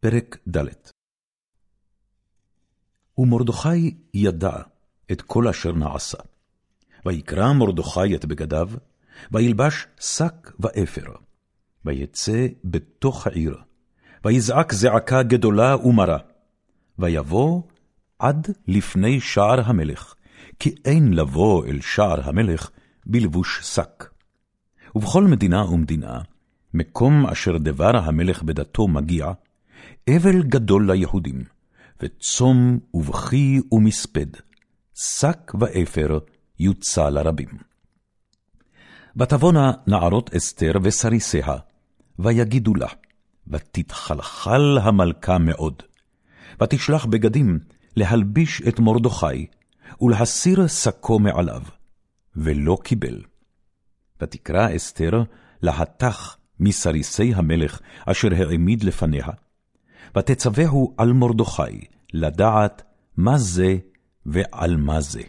פרק ד' ומרדכי ידע את כל אשר נעשה. ויקרא מרדכי את בגדיו, וילבש שק ואפר, ויצא בתוך העיר, ויזעק זעקה גדולה ומרה, ויבוא עד לפני שער המלך, כי אין לבוא אל שער המלך בלבוש שק. ובכל מדינה ומדינה, מקום אשר דבר המלך בדתו מגיע, אבל גדול ליהודים, וצום ובכי ומספד, שק ואפר יוצא לרבים. ותבואנה נערות אסתר וסריסיה, ויגידו לה, ותתחלחל המלכה מאוד. ותשלח בגדים להלביש את מרדכי, ולהסיר שקו מעליו, ולא קיבל. ותקרא אסתר להתך מסריסי המלך אשר העמיד לפניה, ותצווהו על מרדכי לדעת מה זה ועל מה זה.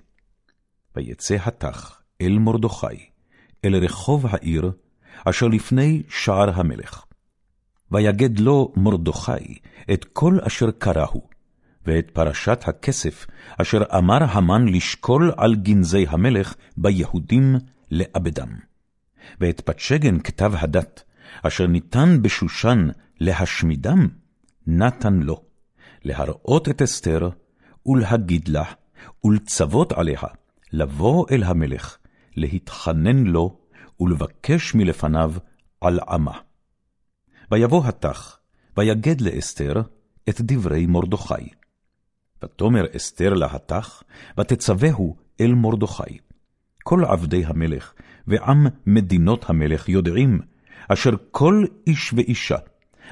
ויצא התך אל מרדכי, אל רחוב העיר, אשר לפני שער המלך. ויגד לו מרדכי את כל אשר קראו, ואת פרשת הכסף, אשר אמר המן לשקול על גנזי המלך ביהודים לאבדם. ואת פתשגן כתב הדת, אשר ניתן בשושן להשמידם, נתן לו, להראות את אסתר, ולהגיד לה, ולצוות עליה, לבוא אל המלך, להתחנן לו, ולבקש מלפניו על עמה. ויבוא התך, ויגד לאסתר את דברי מרדכי. ותאמר אסתר להתך, ותצווהו אל מרדכי. כל עבדי המלך, ועם מדינות המלך יודעים, אשר כל איש ואישה,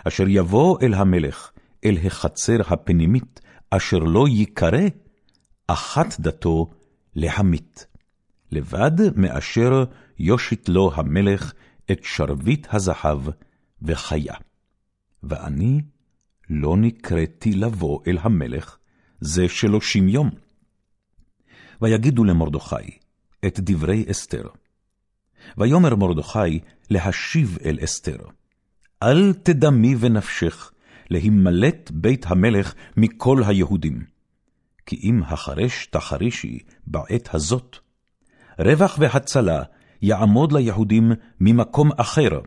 אשר יבוא אל המלך, אל החצר הפנימית, אשר לא ייקרא, אחת דתו להמית. לבד מאשר יושיט לו המלך את שרביט הזהב וחיה. ואני לא נקראתי לבוא אל המלך, זה שלושים יום. ויגידו למרדכי את דברי אסתר. ויאמר מרדכי להשיב אל אסתר. אל תדמי ונפשך להימלט בית המלך מכל היהודים. כי אם החרש תחרישי בעת הזאת, רווח והצלה יעמוד ליהודים ממקום אחר,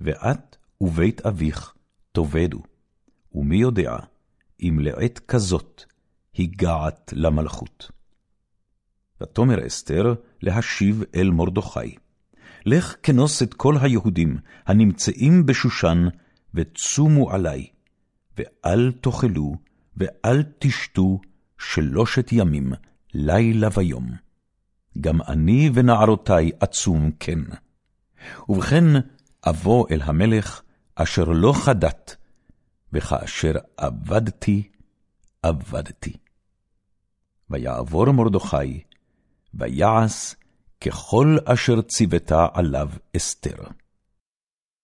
ואת ובית אביך תאבדו. ומי יודע אם לעת כזאת הגעת למלכות. ותאמר אסתר להשיב אל מרדכי. לך כנוס את כל היהודים הנמצאים בשושן, וצומו עלי, ואל תאכלו, ואל תשתו שלושת ימים, לילה ויום. גם אני ונערותי עצום כן. ובכן, אבוא אל המלך, אשר לא חדת, וכאשר עבדתי, עבדתי. ויעבור מרדכי, ויעש ככל אשר ציוותה עליו אסתר.